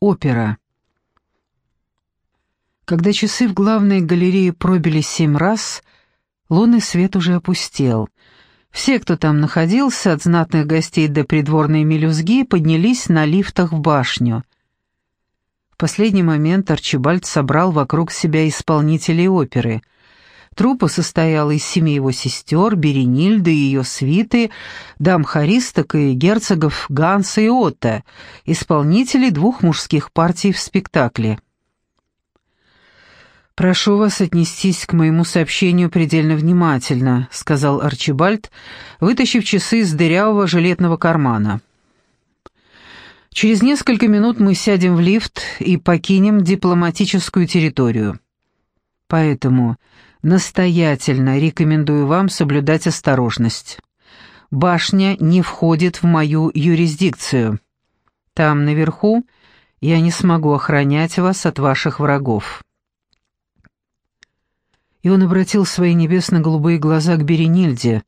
опера. Когда часы в главной галерее пробили семь раз, лунный свет уже опустел. Все, кто там находился, от знатных гостей до придворной мелюзги, поднялись на лифтах в башню. В последний момент Арчибальд собрал вокруг себя исполнителей оперы — Труппа состояла из семи его сестер, Беренильды и ее свиты, дам хористок и герцогов Ганса и Отто, исполнителей двух мужских партий в спектакле. «Прошу вас отнестись к моему сообщению предельно внимательно», — сказал Арчибальд, вытащив часы из дырявого жилетного кармана. «Через несколько минут мы сядем в лифт и покинем дипломатическую территорию. Поэтому Настоятельно рекомендую вам соблюдать осторожность. Башня не входит в мою юрисдикцию. Там, наверху, я не смогу охранять вас от ваших врагов». И он обратил свои небесно-голубые глаза к Беренильде,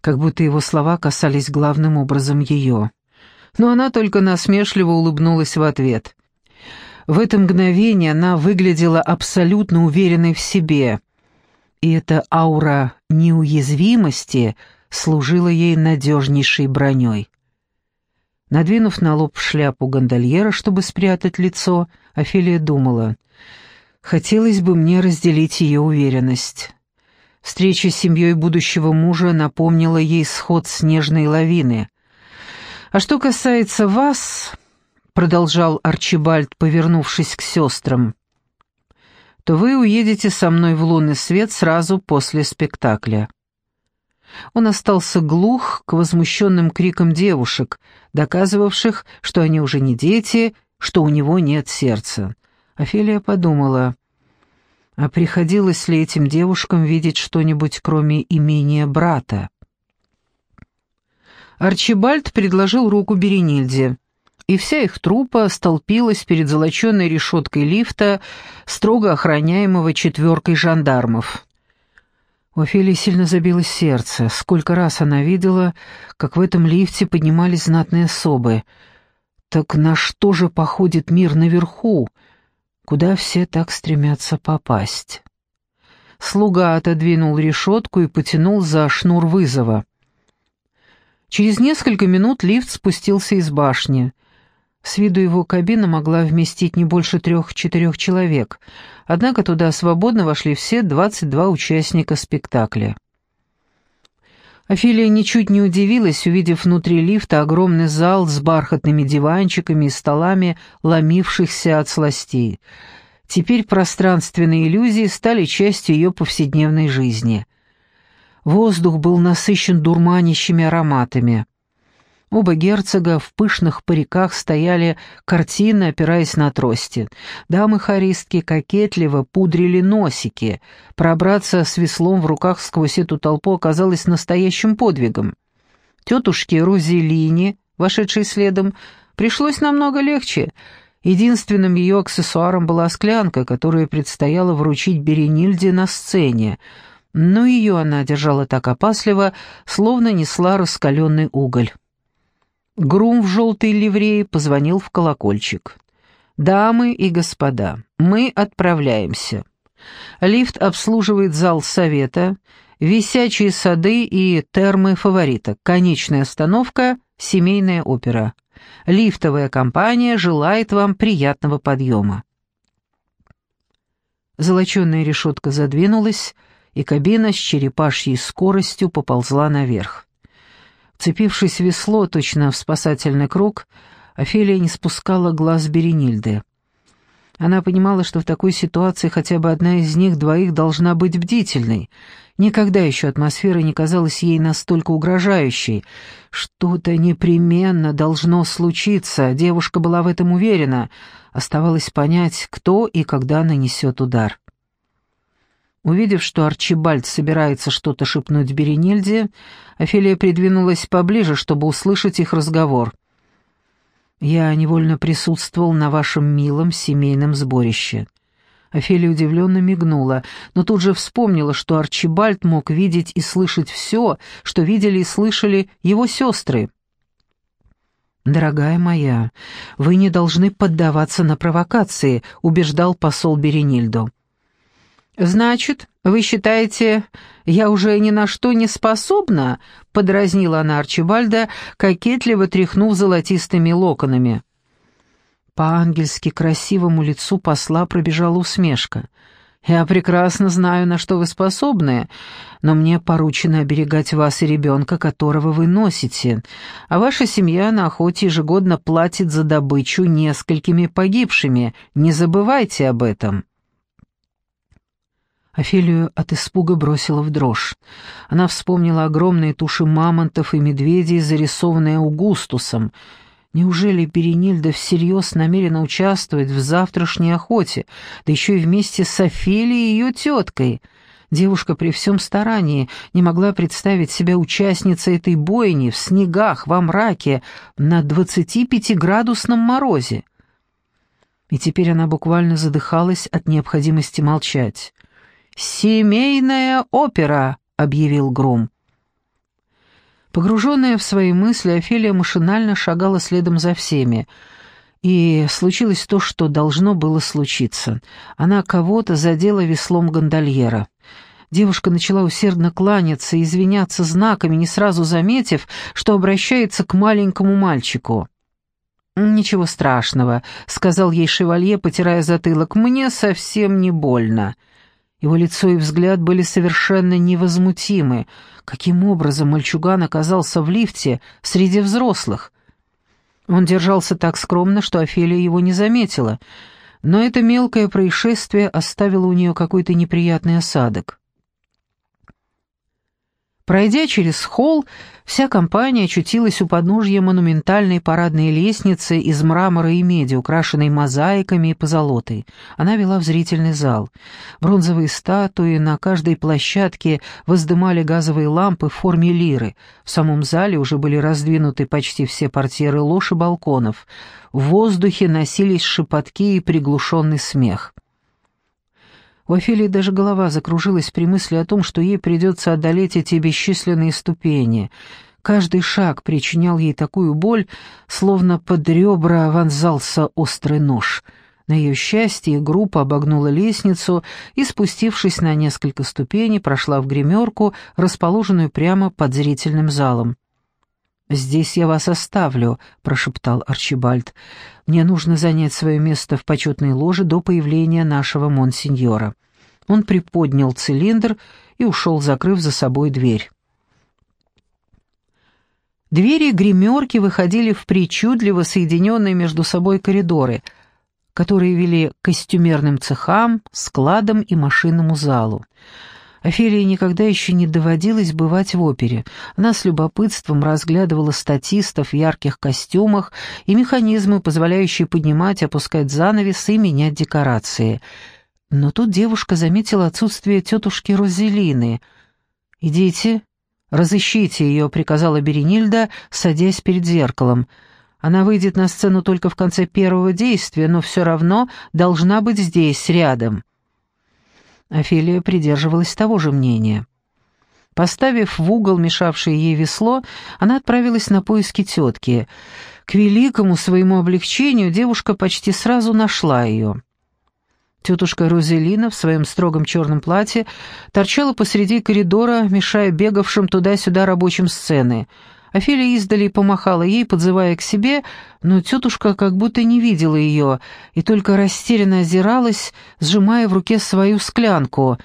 как будто его слова касались главным образом ее. Но она только насмешливо улыбнулась в ответ. В это мгновение она выглядела абсолютно уверенной в себе — и эта аура неуязвимости служила ей надежнейшей броней. Надвинув на лоб шляпу гондольера, чтобы спрятать лицо, Офелия думала, «Хотелось бы мне разделить ее уверенность». Встреча с семьей будущего мужа напомнила ей сход снежной лавины. «А что касается вас», — продолжал Арчибальд, повернувшись к сестрам, то вы уедете со мной в лунный свет сразу после спектакля». Он остался глух к возмущенным крикам девушек, доказывавших, что они уже не дети, что у него нет сердца. Офелия подумала, а приходилось ли этим девушкам видеть что-нибудь, кроме имения брата? Арчибальд предложил руку Беренильде и вся их труппа столпилась перед золоченной решеткой лифта, строго охраняемого четверкой жандармов. У Офелии сильно забилось сердце. Сколько раз она видела, как в этом лифте поднимались знатные особы. Так на что же походит мир наверху, куда все так стремятся попасть? Слуга отодвинул решетку и потянул за шнур вызова. Через несколько минут лифт спустился из башни — с виду его кабина могла вместить не больше трех-четырех человек, однако туда свободно вошли все 22 участника спектакля. Офелия ничуть не удивилась, увидев внутри лифта огромный зал с бархатными диванчиками и столами, ломившихся от сластей. Теперь пространственные иллюзии стали частью ее повседневной жизни. Воздух был насыщен дурманящими ароматами. Оба герцога в пышных париках стояли картины, опираясь на трости. Дамы-хористки кокетливо пудрили носики. Пробраться с веслом в руках сквозь эту толпу оказалось настоящим подвигом. Тетушке Розелине, вошедшей следом, пришлось намного легче. Единственным ее аксессуаром была склянка, которую предстояло вручить Беренильде на сцене, но ее она держала так опасливо, словно несла раскаленный уголь. Грум в желтой ливреи позвонил в колокольчик. «Дамы и господа, мы отправляемся. Лифт обслуживает зал совета, висячие сады и термы фаворита. Конечная остановка — семейная опера. Лифтовая компания желает вам приятного подъема». Золоченая решетка задвинулась, и кабина с черепашьей скоростью поползла наверх. Цепившись в весло, точно в спасательный круг, Офелия не спускала глаз Беренильды. Она понимала, что в такой ситуации хотя бы одна из них двоих должна быть бдительной. Никогда еще атмосфера не казалась ей настолько угрожающей. Что-то непременно должно случиться, девушка была в этом уверена. Оставалось понять, кто и когда нанесет удар. Увидев, что Арчибальд собирается что-то шепнуть Беренильде, Офелия придвинулась поближе, чтобы услышать их разговор. «Я невольно присутствовал на вашем милом семейном сборище». Офелия удивленно мигнула, но тут же вспомнила, что Арчибальд мог видеть и слышать все, что видели и слышали его сестры. «Дорогая моя, вы не должны поддаваться на провокации», — убеждал посол Беренильду. «Значит, вы считаете, я уже ни на что не способна?» — подразнила она Арчибальда, кокетливо тряхнув золотистыми локонами. По ангельски красивому лицу посла пробежала усмешка — я прекрасно знаю, на что вы способны, но мне поручено оберегать вас и ребенка, которого вы носите, а ваша семья на охоте ежегодно платит за добычу несколькими погибшими. Не забывайте об этом». Офелию от испуга бросила в дрожь. Она вспомнила огромные туши мамонтов и медведей, зарисованные Аугустусом — Неужели Беренильда всерьез намерена участвовать в завтрашней охоте, да еще и вместе с Офелией и ее теткой? Девушка при всем старании не могла представить себя участницей этой бойни в снегах, во мраке, на 25-градусном морозе. И теперь она буквально задыхалась от необходимости молчать. «Семейная опера!» — объявил Гром. Погруженная в свои мысли, Офелия машинально шагала следом за всеми. И случилось то, что должно было случиться. Она кого-то задела веслом гондольера. Девушка начала усердно кланяться и извиняться знаками, не сразу заметив, что обращается к маленькому мальчику. «Ничего страшного», — сказал ей шевалье, потирая затылок, — «мне совсем не больно». Его лицо и взгляд были совершенно невозмутимы. Каким образом мальчуган оказался в лифте среди взрослых? Он держался так скромно, что Офелия его не заметила, но это мелкое происшествие оставило у нее какой-то неприятный осадок. Пройдя через холл, вся компания очутилась у подножья монументальной парадной лестницы из мрамора и меди, украшенной мозаиками и позолотой. Она вела в зрительный зал. Бронзовые статуи на каждой площадке воздымали газовые лампы в форме лиры. В самом зале уже были раздвинуты почти все портьеры лож и балконов. В воздухе носились шепотки и приглушенный смех. У Офелии даже голова закружилась при мысли о том, что ей придется одолеть эти бесчисленные ступени. Каждый шаг причинял ей такую боль, словно под ребра вонзался острый нож. На ее счастье группа обогнула лестницу и, спустившись на несколько ступеней, прошла в гримерку, расположенную прямо под зрительным залом. «Здесь я вас оставлю», — прошептал Арчибальд. «Мне нужно занять свое место в почетной ложе до появления нашего монсеньора». Он приподнял цилиндр и ушел, закрыв за собой дверь. Двери гримерки выходили в причудливо соединенные между собой коридоры, которые вели к костюмерным цехам, складам и машинному залу. Офелии никогда еще не доводилось бывать в опере. Она с любопытством разглядывала статистов в ярких костюмах и механизмы, позволяющие поднимать, опускать занавесы и менять декорации. Но тут девушка заметила отсутствие тетушки Розелины. «Идите, разыщите ее», — приказала Беренильда, садясь перед зеркалом. «Она выйдет на сцену только в конце первого действия, но все равно должна быть здесь, рядом». Офелия придерживалась того же мнения. Поставив в угол мешавшее ей весло, она отправилась на поиски тетки. К великому своему облегчению девушка почти сразу нашла ее. Тетушка Розелина в своем строгом черном платье торчала посреди коридора, мешая бегавшим туда-сюда рабочим сцены — Офелия издали помахала ей, подзывая к себе, но тетушка как будто не видела ее и только растерянно озиралась, сжимая в руке свою склянку.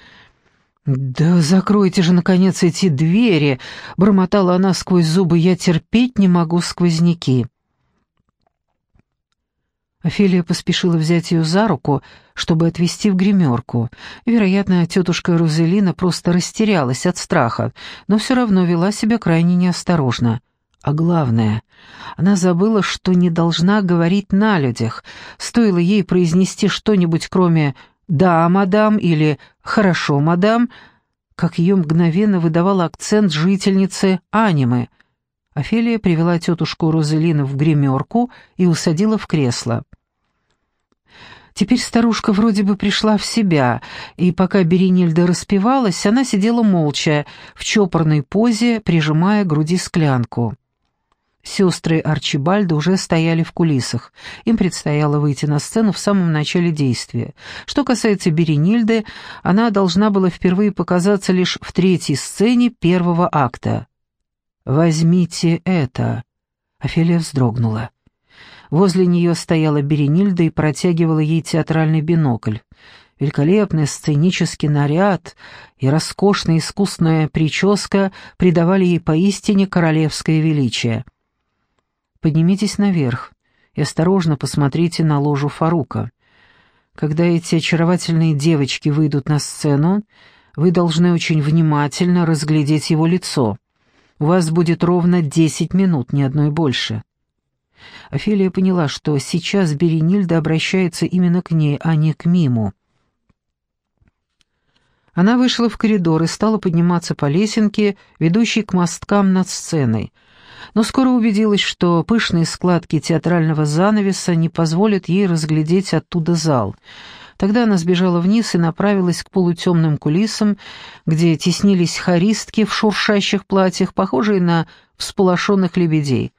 «Да закройте же, наконец, эти двери!» — бормотала она сквозь зубы. «Я терпеть не могу сквозняки». Офелия поспешила взять ее за руку, чтобы отвезти в гримерку. Вероятно, тетушка Розелина просто растерялась от страха, но все равно вела себя крайне неосторожно. А главное, она забыла, что не должна говорить на людях. Стоило ей произнести что-нибудь, кроме «да, мадам» или «хорошо, мадам», как ее мгновенно выдавал акцент жительницы анимы. Офелия привела тетушку Розелину в гримерку и усадила в кресло. Теперь старушка вроде бы пришла в себя, и пока Беренильда распевалась, она сидела молча, в чопорной позе, прижимая к груди склянку. Сестры Арчибальда уже стояли в кулисах. Им предстояло выйти на сцену в самом начале действия. Что касается Беренильды, она должна была впервые показаться лишь в третьей сцене первого акта. «Возьмите это!» Офелия вздрогнула. Возле нее стояла Беренильда и протягивала ей театральный бинокль. Великолепный сценический наряд и роскошная искусная прическа придавали ей поистине королевское величие. Поднимитесь наверх и осторожно посмотрите на ложу Фарука. Когда эти очаровательные девочки выйдут на сцену, вы должны очень внимательно разглядеть его лицо. У вас будет ровно десять минут, ни одной больше». Офелия поняла, что сейчас Беренильда обращается именно к ней, а не к Миму. Она вышла в коридор и стала подниматься по лесенке, ведущей к мосткам над сценой — но скоро убедилась, что пышные складки театрального занавеса не позволят ей разглядеть оттуда зал. Тогда она сбежала вниз и направилась к полутемным кулисам, где теснились хористки в шуршащих платьях, похожие на всполошенных лебедей.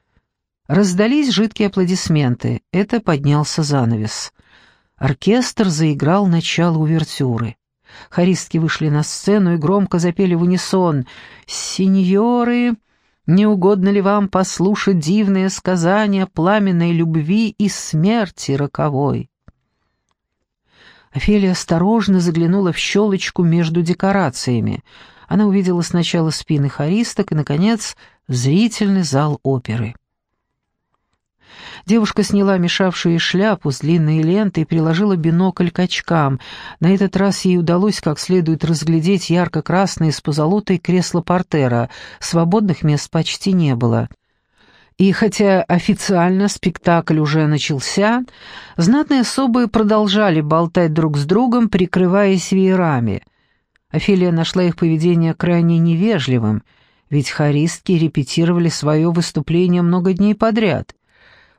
Раздались жидкие аплодисменты. Это поднялся занавес. Оркестр заиграл начало увертюры. Хористки вышли на сцену и громко запели в унисон «Сеньоры!» Не угодно ли вам послушать дивные сказания пламенной любви и смерти роковой?» Офелия осторожно заглянула в щелочку между декорациями. Она увидела сначала спины хористок и, наконец, зрительный зал оперы. Девушка сняла мешавшую шляпу с длинной лентой и приложила бинокль к очкам. На этот раз ей удалось как следует разглядеть ярко-красное с позолотой кресло портера. Свободных мест почти не было. И хотя официально спектакль уже начался, знатные особы продолжали болтать друг с другом, прикрываясь веерами. Офелия нашла их поведение крайне невежливым, ведь хористки репетировали свое выступление много дней подряд.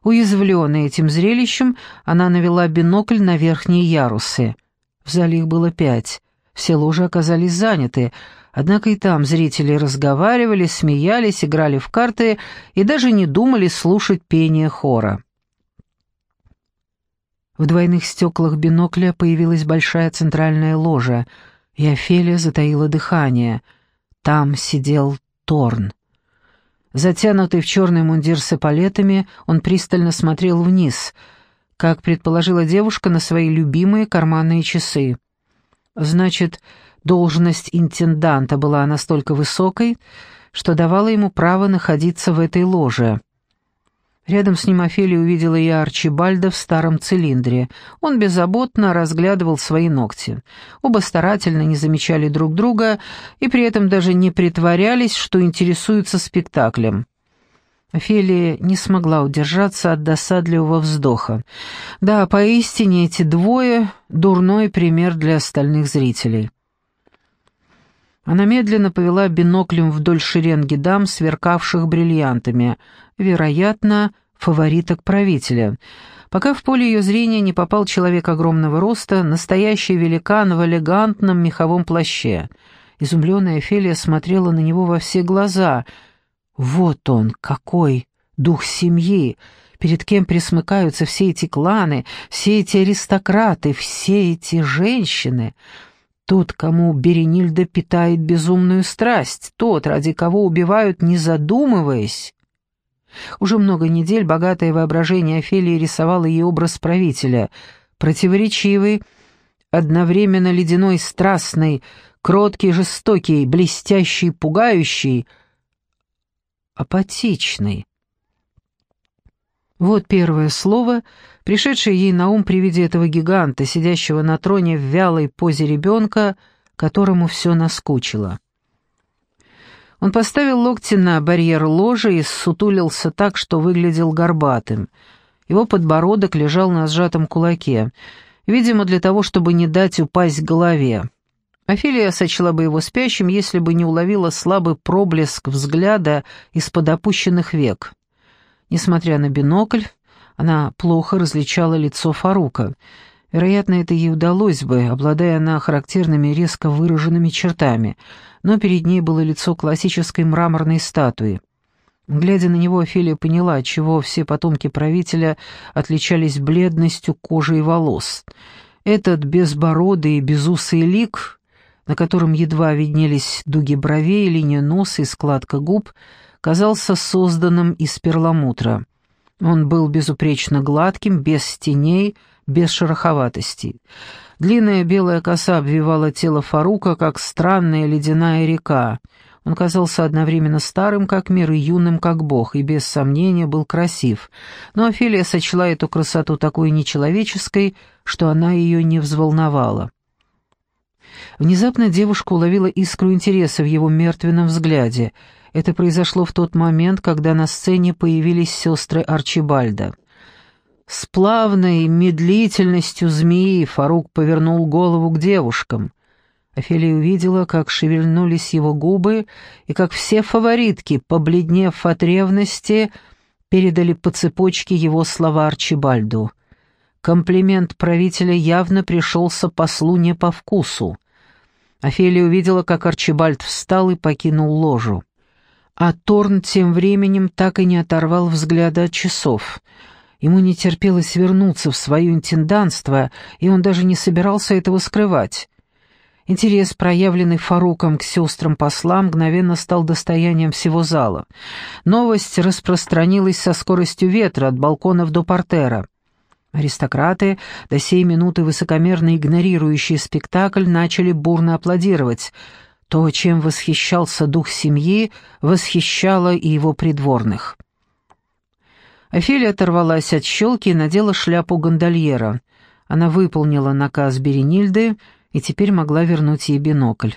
Уязвленная этим зрелищем, она навела бинокль на верхние ярусы. В зале их было пять. Все ложи оказались заняты, однако и там зрители разговаривали, смеялись, играли в карты и даже не думали слушать пение хора. В двойных стеклах бинокля появилась большая центральная ложа, и Офелия затаила дыхание. Там сидел Торн. Затянутый в черный мундир с эполетами, он пристально смотрел вниз, как предположила девушка, на свои любимые карманные часы. Значит, должность интенданта была настолько высокой, что давала ему право находиться в этой ложе. Рядом с ним Офелия увидела и Арчибальда в старом цилиндре. Он беззаботно разглядывал свои ногти. Оба старательно не замечали друг друга и при этом даже не притворялись, что интересуются спектаклем. Офелия не смогла удержаться от досадливого вздоха. Да, поистине эти двое — дурной пример для остальных зрителей. Она медленно повела биноклем вдоль шеренги дам, сверкавших бриллиантами, вероятно, фавориток правителя, пока в поле ее зрения не попал человек огромного роста, настоящий великан в элегантном меховом плаще. Изумленная Офелия смотрела на него во все глаза. «Вот он, какой! Дух семьи!» перед кем присмыкаются все эти кланы, все эти аристократы, все эти женщины. Тот, кому Беренильда питает безумную страсть, тот, ради кого убивают, не задумываясь. Уже много недель богатое воображение Офелии рисовало ей образ правителя, противоречивый, одновременно ледяной, страстный, кроткий, жестокий, блестящий, пугающий, апатичный. Вот первое слово, пришедшее ей на ум при виде этого гиганта, сидящего на троне в вялой позе ребенка, которому все наскучило. Он поставил локти на барьер ложи и сутулился так, что выглядел горбатым. Его подбородок лежал на сжатом кулаке, видимо, для того, чтобы не дать упасть голове. Офелия сочла бы его спящим, если бы не уловила слабый проблеск взгляда из-под опущенных век. Несмотря на бинокль, она плохо различала лицо Фарука. Вероятно, это ей удалось бы, обладая она характерными резко выраженными чертами, но перед ней было лицо классической мраморной статуи. Глядя на него, Офелия поняла, чего все потомки правителя отличались бледностью кожи и волос. Этот безбородый и безусый лик, на котором едва виднелись дуги бровей, линия носа и складка губ, казался созданным из перламутра. Он был безупречно гладким, без теней, без шероховатостей. Длинная белая коса обвивала тело Фарука, как странная ледяная река — он казался одновременно старым, как мир, и юным, как бог, и без сомнения был красив. Но Офелия сочла эту красоту такой нечеловеческой, что она ее не взволновала. Внезапно девушка уловила искру интереса в его мертвенном взгляде. Это произошло в тот момент, когда на сцене появились сестры Арчибальда. С плавной медлительностью змеи Фарук повернул голову к девушкам. Офелия увидела, как шевельнулись его губы, и как все фаворитки, побледнев от ревности, передали по цепочке его слова Арчибальду. Комплимент правителя явно пришелся послу не по вкусу. Офелия увидела, как Арчибальд встал и покинул ложу. А Торн тем временем так и не оторвал взгляда от часов. Ему не терпелось вернуться в свое интенданство, и он даже не собирался этого скрывать. Интерес, проявленный Фаруком к сестрам посла, мгновенно стал достоянием всего зала. Новость распространилась со скоростью ветра от балконов до портера. Аристократы, до сей минуты высокомерно игнорирующие спектакль, начали бурно аплодировать. То, чем восхищался дух семьи, восхищало и его придворных. Офелия оторвалась от щелки и надела шляпу гондольера. Она выполнила наказ Беренильды — и теперь могла вернуть ей бинокль.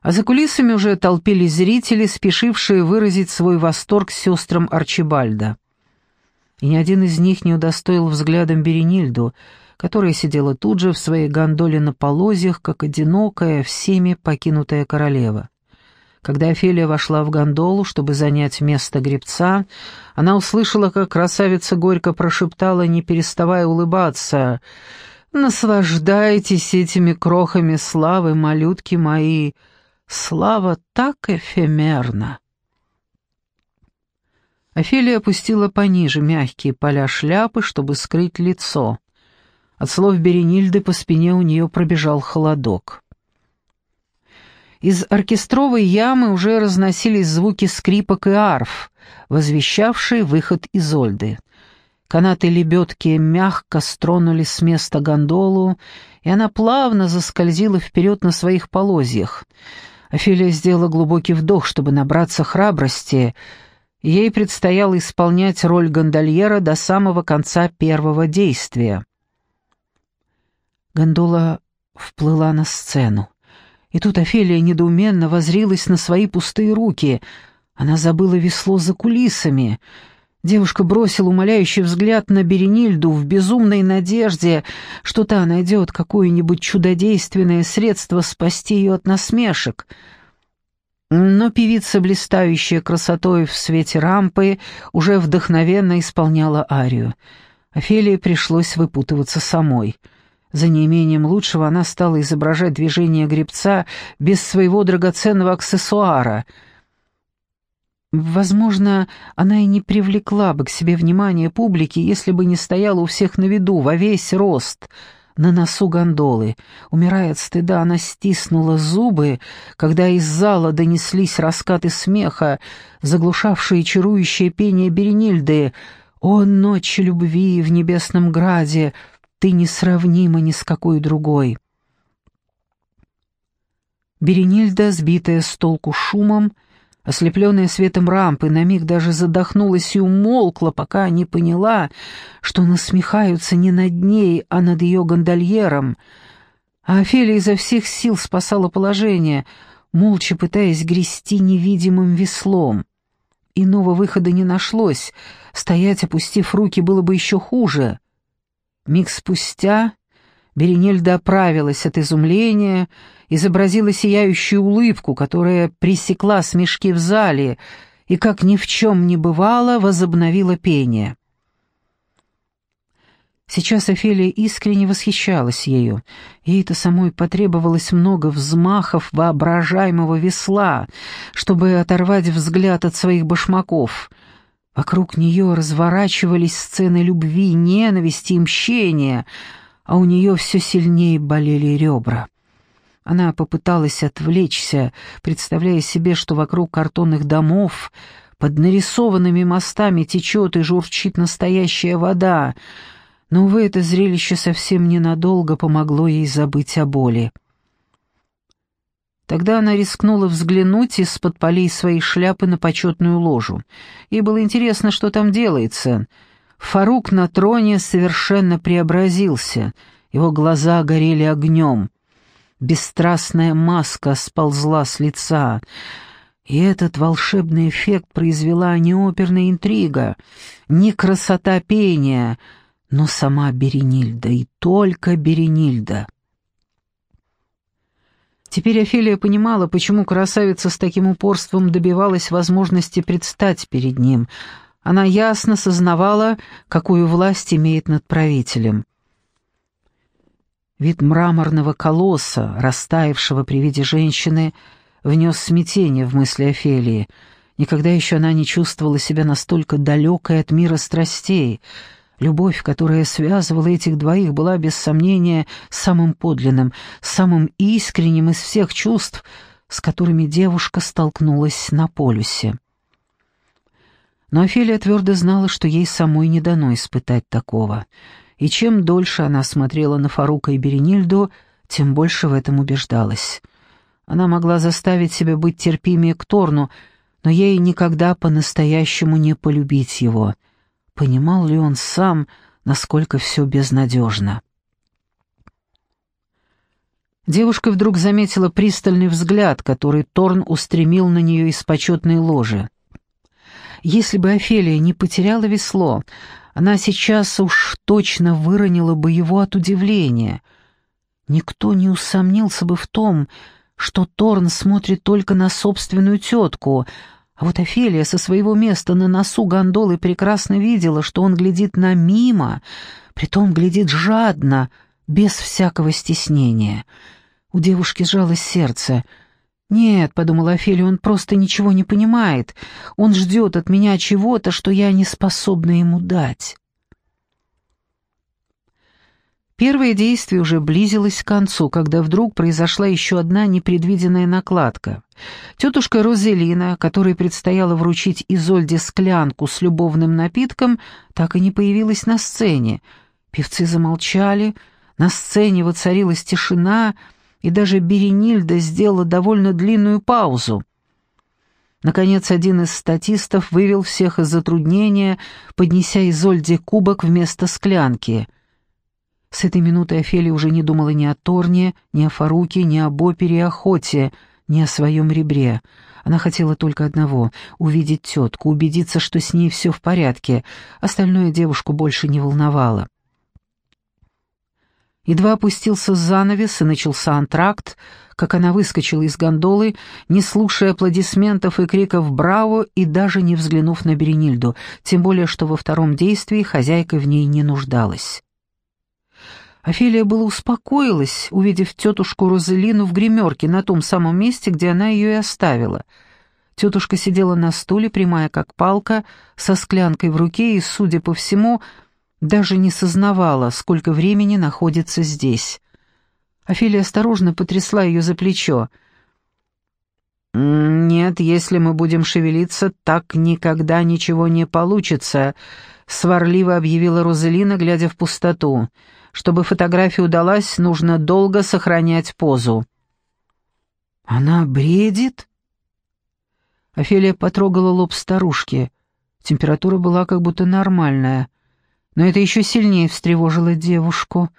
А за кулисами уже толпились зрители, спешившие выразить свой восторг сестрам Арчибальда. И ни один из них не удостоил взглядом Беренильду, которая сидела тут же в своей гондоле на полозьях, как одинокая, всеми покинутая королева. Когда Офелия вошла в гондолу, чтобы занять место гребца, она услышала, как красавица горько прошептала, не переставая улыбаться — Наслаждайтесь этими крохами славы, малютки мои. Слава так эфемерна. Офелия опустила пониже мягкие поля шляпы, чтобы скрыть лицо. От слов Беренильды по спине у нее пробежал холодок. Из оркестровой ямы уже разносились звуки скрипок и арф, возвещавшие выход Изольды. Канаты лебедки мягко стронули с места гондолу, и она плавно заскользила вперед на своих полозьях. Офелия сделала глубокий вдох, чтобы набраться храбрости. Ей предстояло исполнять роль гондольера до самого конца первого действия. Гондола вплыла на сцену. И тут Офелия недоуменно возрилась на свои пустые руки. Она забыла весло за кулисами — Девушка бросила умоляющий взгляд на Беренильду в безумной надежде, что та найдет какое-нибудь чудодейственное средство спасти ее от насмешек. Но певица, блистающая красотой в свете рампы, уже вдохновенно исполняла арию. Офелии пришлось выпутываться самой. За неимением лучшего она стала изображать движение гребца без своего драгоценного аксессуара — Возможно, она и не привлекла бы к себе внимание публики, если бы не стояла у всех на виду, во весь рост, на носу гондолы. Умирая от стыда, она стиснула зубы, когда из зала донеслись раскаты смеха, заглушавшие чарующее пение Беренильды. «О, ночь любви в небесном граде! Ты несравнима ни с какой другой!» Беренильда, сбитая с толку шумом, — Ослепленная светом рампы, на миг даже задохнулась и умолкла, пока не поняла, что насмехаются не над ней, а над ее гондольером. А Офелия изо всех сил спасала положение, молча пытаясь грести невидимым веслом. Иного выхода не нашлось, стоять, опустив руки, было бы еще хуже. Миг спустя Беренельда оправилась от изумления изобразила сияющую улыбку, которая пресекла смешки в зале и, как ни в чем не бывало, возобновила пение. Сейчас Офелия искренне восхищалась ею. Ей-то самой потребовалось много взмахов воображаемого весла, чтобы оторвать взгляд от своих башмаков. Вокруг нее разворачивались сцены любви, ненависти и мщения, а у нее все сильнее болели ребра. Она попыталась отвлечься, представляя себе, что вокруг картонных домов под нарисованными мостами течет и журчит настоящая вода, но, увы, это зрелище совсем ненадолго помогло ей забыть о боли. Тогда она рискнула взглянуть из-под полей своей шляпы на почетную ложу. Ей было интересно, что там делается. Фарук на троне совершенно преобразился, его глаза горели огнем. Бесстрастная маска сползла с лица, и этот волшебный эффект произвела не оперная интрига, не красота пения, но сама Беренильда, и только Беренильда. Теперь Офелия понимала, почему красавица с таким упорством добивалась возможности предстать перед ним. Она ясно сознавала, какую власть имеет над правителем. Вид мраморного колосса, растаявшего при виде женщины, внес смятение в мысли Офелии. Никогда еще она не чувствовала себя настолько далекой от мира страстей — Любовь, которая связывала этих двоих, была без сомнения самым подлинным, самым искренним из всех чувств, с которыми девушка столкнулась на полюсе. Но Офелия твердо знала, что ей самой не дано испытать такого, и чем дольше она смотрела на Фарука и Беренильду, тем больше в этом убеждалась. Она могла заставить себя быть терпимее к Торну, но ей никогда по-настоящему не полюбить его — Понимал ли он сам, насколько все безнадежно? Девушка вдруг заметила пристальный взгляд, который Торн устремил на нее из почетной ложи. Если бы Офелия не потеряла весло, она сейчас уж точно выронила бы его от удивления. Никто не усомнился бы в том, что Торн смотрит только на собственную тетку, а вот Офелия со своего места на носу гондолы прекрасно видела, что он глядит на мимо, притом глядит жадно, без всякого стеснения. У девушки сжалось сердце. «Нет», — подумала Офелия, — «он просто ничего не понимает. Он ждет от меня чего-то, что я не способна ему дать». Первое действие уже близилось к концу, когда вдруг произошла еще одна непредвиденная накладка. Тетушка Розелина, которой предстояло вручить Изольде склянку с любовным напитком, так и не появилась на сцене. Певцы замолчали, на сцене воцарилась тишина, и даже Беренильда сделала довольно длинную паузу. Наконец, один из статистов вывел всех из затруднения, поднеся Изольде кубок вместо склянки — с этой минуты Офелия уже не думала ни о Торне, ни о Фаруке, ни об опере и охоте, ни о своем ребре. Она хотела только одного — увидеть тетку, убедиться, что с ней все в порядке. Остальное девушку больше не волновало. Едва опустился занавес и начался антракт, как она выскочила из гондолы, не слушая аплодисментов и криков «Браво!» и даже не взглянув на Беренильду, тем более что во втором действии хозяйка в ней не нуждалась. Офелия было успокоилась, увидев тетушку Розелину в гримерке на том самом месте, где она ее и оставила. Тетушка сидела на стуле, прямая как палка, со склянкой в руке и, судя по всему, даже не сознавала, сколько времени находится здесь. Офелия осторожно потрясла ее за плечо. «Нет, если мы будем шевелиться, так никогда ничего не получится», — сварливо объявила Розелина, глядя в пустоту. Чтобы фотография удалась, нужно долго сохранять позу. «Она бредит?» Офелия потрогала лоб старушки. Температура была как будто нормальная. Но это еще сильнее встревожило девушку.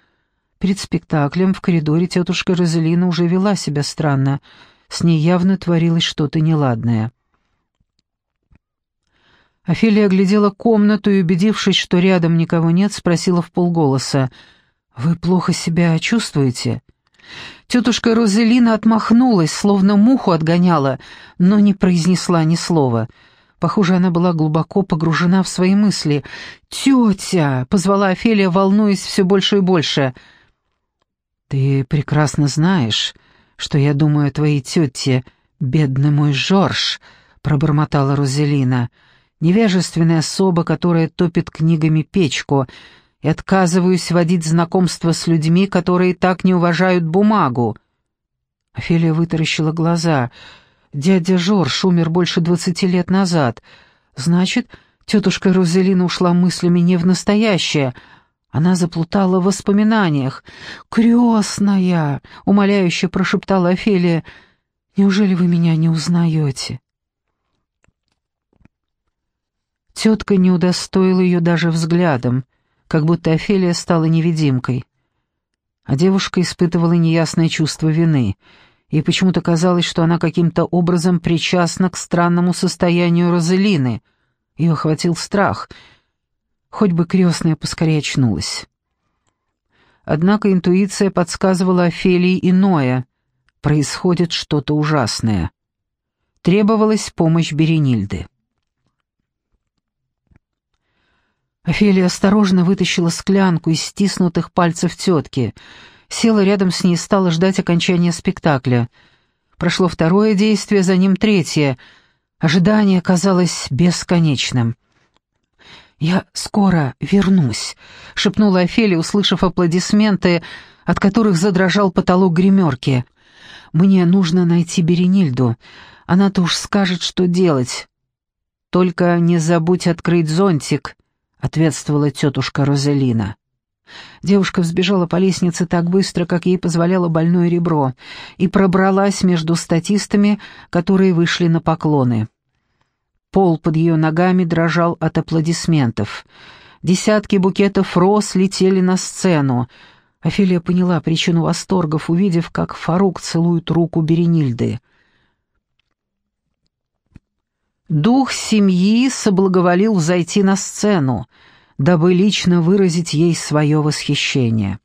Перед спектаклем в коридоре тетушка Розелина уже вела себя странно. С ней явно творилось что-то неладное. Офелия оглядела комнату и, убедившись, что рядом никого нет, спросила в полголоса — «Вы плохо себя чувствуете?» Тетушка Розелина отмахнулась, словно муху отгоняла, но не произнесла ни слова. Похоже, она была глубоко погружена в свои мысли. «Тетя!» — позвала Офелия, волнуясь все больше и больше. «Ты прекрасно знаешь, что я думаю о твоей тете, бедный мой Жорж», — пробормотала Розелина. «Невежественная особа, которая топит книгами печку, и отказываюсь водить знакомство с людьми, которые так не уважают бумагу». Офелия вытаращила глаза — Дядя Жорж умер больше двадцати лет назад. Значит, тетушка Розелина ушла мыслями не в настоящее. Она заплутала в воспоминаниях. «Крестная!» — умоляюще прошептала Офелия. «Неужели вы меня не узнаете?» Тетка не удостоила ее даже взглядом, как будто Офелия стала невидимкой. А девушка испытывала неясное чувство вины — и почему-то казалось, что она каким-то образом причастна к странному состоянию Розелины. Ее охватил страх. Хоть бы крестная поскорее очнулась. Однако интуиция подсказывала Офелии иное. Происходит что-то ужасное. Требовалась помощь Беренильды. Офелия осторожно вытащила склянку из стиснутых пальцев тетки — села рядом с ней и стала ждать окончания спектакля. Прошло второе действие, за ним третье. Ожидание казалось бесконечным. «Я скоро вернусь», — шепнула Офелия, услышав аплодисменты, от которых задрожал потолок гримерки. «Мне нужно найти Беренильду. Она-то уж скажет, что делать». «Только не забудь открыть зонтик», — ответствовала тетушка Розелина. Девушка взбежала по лестнице так быстро, как ей позволяло больное ребро, и пробралась между статистами, которые вышли на поклоны. Пол под ее ногами дрожал от аплодисментов. Десятки букетов роз летели на сцену. Офелия поняла причину восторгов, увидев, как Фарук целует руку Беренильды. Дух семьи соблаговолил взойти на сцену — дабы лично выразить ей свое восхищение.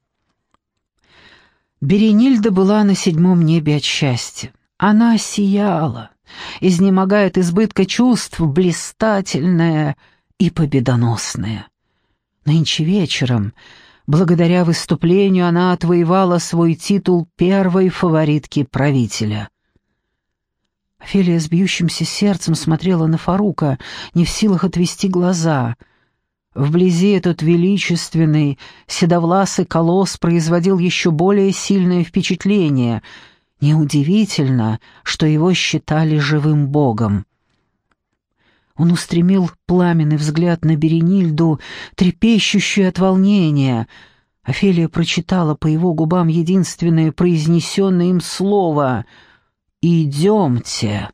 Беренильда была на седьмом небе от счастья. Она сияла, изнемогая от избытка чувств, блистательная и победоносная. Нынче вечером, благодаря выступлению, она отвоевала свой титул первой фаворитки правителя. Офелия с бьющимся сердцем смотрела на Фарука, не в силах отвести глаза — Вблизи этот величественный, седовласый колосс производил еще более сильное впечатление. Неудивительно, что его считали живым богом. Он устремил пламенный взгляд на Беренильду, трепещущую от волнения. Офелия прочитала по его губам единственное произнесенное им слово «Идемте».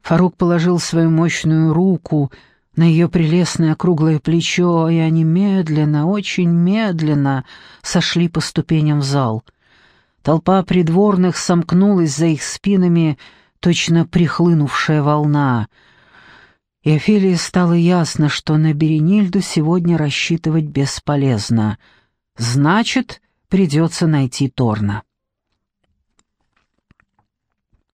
Фарук положил свою мощную руку на ее прелестное круглое плечо, и они медленно, очень медленно сошли по ступеням в зал. Толпа придворных сомкнулась за их спинами, точно прихлынувшая волна. И Офелии стало ясно, что на Беренильду сегодня рассчитывать бесполезно. Значит, придется найти Торна.